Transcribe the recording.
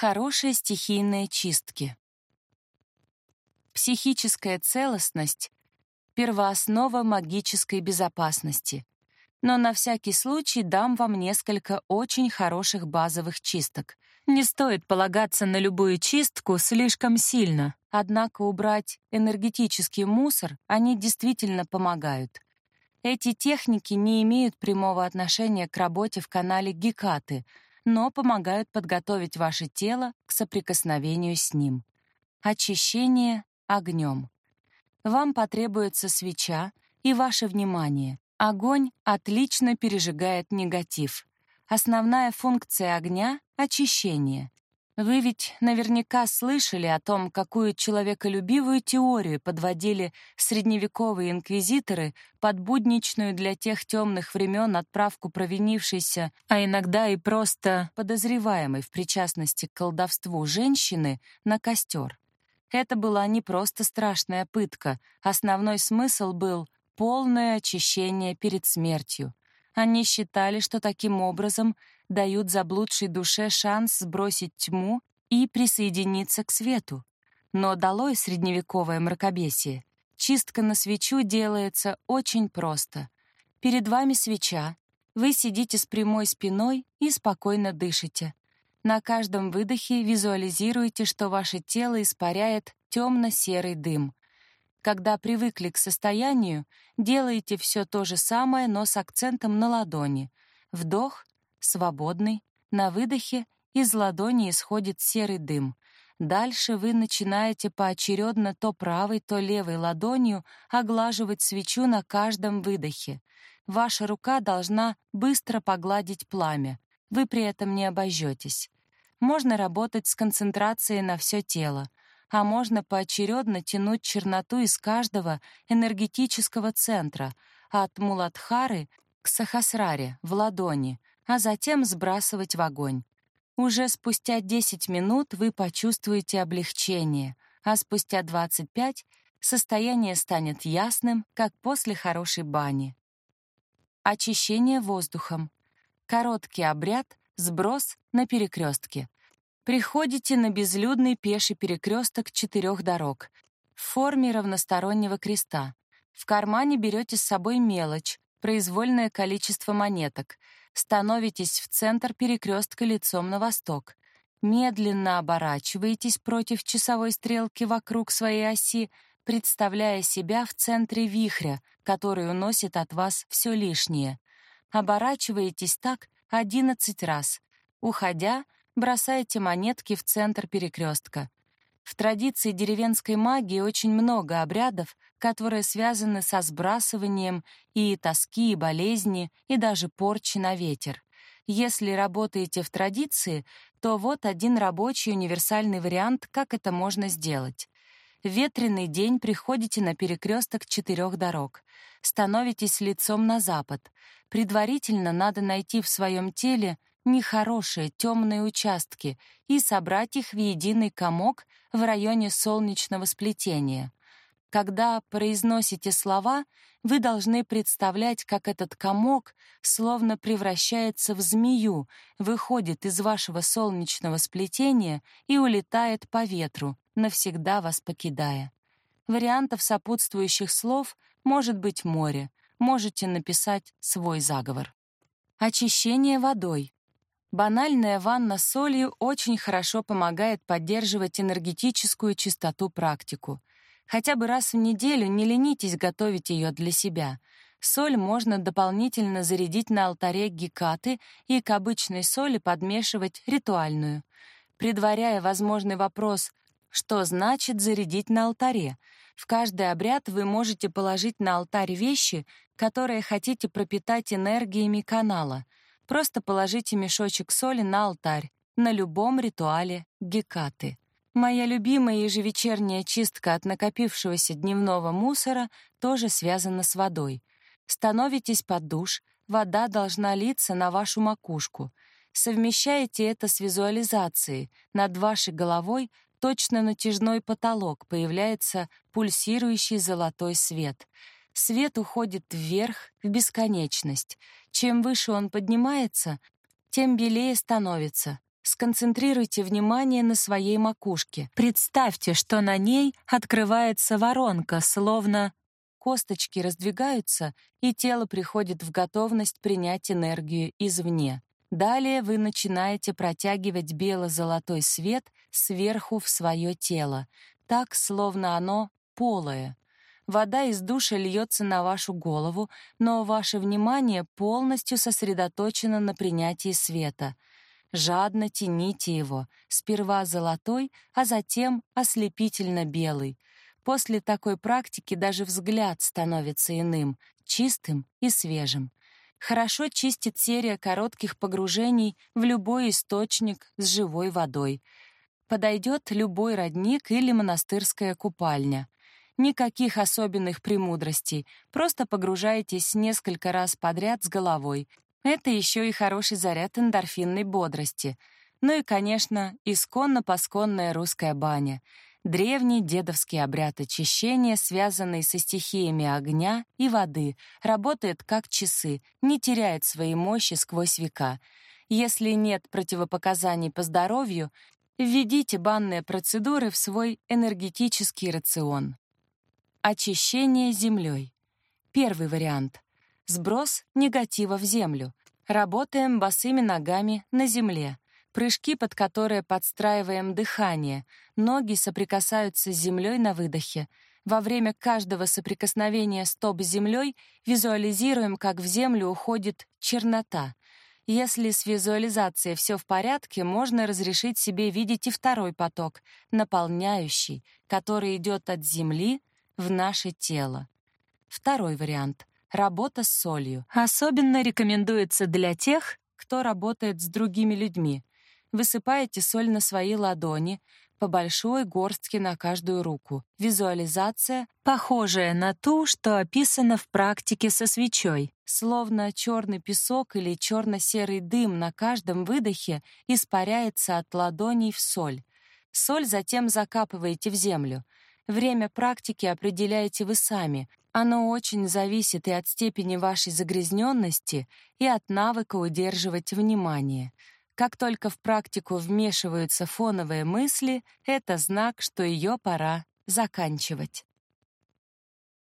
Хорошие стихийные чистки. Психическая целостность — первооснова магической безопасности. Но на всякий случай дам вам несколько очень хороших базовых чисток. Не стоит полагаться на любую чистку слишком сильно, однако убрать энергетический мусор они действительно помогают. Эти техники не имеют прямого отношения к работе в канале Гекаты — но помогают подготовить ваше тело к соприкосновению с ним. Очищение огнем. Вам потребуется свеча и ваше внимание. Огонь отлично пережигает негатив. Основная функция огня — очищение. Вы ведь наверняка слышали о том, какую человеколюбивую теорию подводили средневековые инквизиторы под будничную для тех темных времен отправку провинившейся, а иногда и просто подозреваемой в причастности к колдовству женщины на костер. Это была не просто страшная пытка, основной смысл был полное очищение перед смертью. Они считали, что таким образом дают заблудшей душе шанс сбросить тьму и присоединиться к свету. Но долой средневековое мракобесие. Чистка на свечу делается очень просто. Перед вами свеча, вы сидите с прямой спиной и спокойно дышите. На каждом выдохе визуализируйте, что ваше тело испаряет темно-серый дым. Когда привыкли к состоянию, делайте все то же самое, но с акцентом на ладони. Вдох, свободный, на выдохе из ладони исходит серый дым. Дальше вы начинаете поочередно то правой, то левой ладонью оглаживать свечу на каждом выдохе. Ваша рука должна быстро погладить пламя. Вы при этом не обожжетесь. Можно работать с концентрацией на все тело, а можно поочередно тянуть черноту из каждого энергетического центра, от Муладхары к Сахасраре в ладони, а затем сбрасывать в огонь. Уже спустя 10 минут вы почувствуете облегчение, а спустя 25 состояние станет ясным, как после хорошей бани. Очищение воздухом. Короткий обряд, сброс на перекрестке. Приходите на безлюдный пеший перекресток четырех дорог в форме равностороннего креста. В кармане берете с собой мелочь, произвольное количество монеток, становитесь в центр перекрестка лицом на восток, медленно оборачиваетесь против часовой стрелки вокруг своей оси, представляя себя в центре вихря, который уносит от вас все лишнее. Оборачиваетесь так 11 раз. Уходя, бросаете монетки в центр перекрестка. В традиции деревенской магии очень много обрядов, которые связаны со сбрасыванием и тоски, и болезни, и даже порчи на ветер. Если работаете в традиции, то вот один рабочий универсальный вариант, как это можно сделать. В ветреный день приходите на перекресток четырех дорог. Становитесь лицом на запад. Предварительно надо найти в своем теле нехорошие темные участки и собрать их в единый комок в районе солнечного сплетения. Когда произносите слова, вы должны представлять, как этот комок словно превращается в змею, выходит из вашего солнечного сплетения и улетает по ветру, навсегда вас покидая. Вариантов сопутствующих слов может быть море. Можете написать свой заговор. Очищение водой. Банальная ванна с солью очень хорошо помогает поддерживать энергетическую чистоту практику. Хотя бы раз в неделю не ленитесь готовить ее для себя. Соль можно дополнительно зарядить на алтаре гекаты и к обычной соли подмешивать ритуальную. Предваряя возможный вопрос «что значит зарядить на алтаре?», в каждый обряд вы можете положить на алтарь вещи, которые хотите пропитать энергиями канала — Просто положите мешочек соли на алтарь на любом ритуале Гекаты. Моя любимая ежевечерняя чистка от накопившегося дневного мусора тоже связана с водой. Становитесь под душ, вода должна литься на вашу макушку. Совмещаете это с визуализацией. Над вашей головой точно натяжной потолок появляется пульсирующий золотой свет — Свет уходит вверх, в бесконечность. Чем выше он поднимается, тем белее становится. Сконцентрируйте внимание на своей макушке. Представьте, что на ней открывается воронка, словно косточки раздвигаются, и тело приходит в готовность принять энергию извне. Далее вы начинаете протягивать бело-золотой свет сверху в свое тело, так, словно оно полое. Вода из душа льется на вашу голову, но ваше внимание полностью сосредоточено на принятии света. Жадно тяните его, сперва золотой, а затем ослепительно белый. После такой практики даже взгляд становится иным, чистым и свежим. Хорошо чистит серия коротких погружений в любой источник с живой водой. Подойдет любой родник или монастырская купальня. Никаких особенных премудростей, просто погружаетесь несколько раз подряд с головой. Это еще и хороший заряд эндорфинной бодрости. Ну и, конечно, исконно-посконная русская баня. Древний дедовский обряд очищения, связанный со стихиями огня и воды, работает как часы, не теряет своей мощи сквозь века. Если нет противопоказаний по здоровью, введите банные процедуры в свой энергетический рацион. Очищение землей. Первый вариант. Сброс негатива в землю. Работаем босыми ногами на земле. Прыжки, под которые подстраиваем дыхание. Ноги соприкасаются с землей на выдохе. Во время каждого соприкосновения стоп с землей визуализируем, как в землю уходит чернота. Если с визуализацией все в порядке, можно разрешить себе видеть и второй поток, наполняющий, который идет от земли в наше тело. Второй вариант — работа с солью. Особенно рекомендуется для тех, кто работает с другими людьми. Высыпаете соль на свои ладони, по большой горстке на каждую руку. Визуализация, похожая на ту, что описано в практике со свечой. Словно черный песок или черно-серый дым на каждом выдохе испаряется от ладоней в соль. Соль затем закапываете в землю — Время практики определяете вы сами. Оно очень зависит и от степени вашей загрязненности, и от навыка удерживать внимание. Как только в практику вмешиваются фоновые мысли, это знак, что ее пора заканчивать.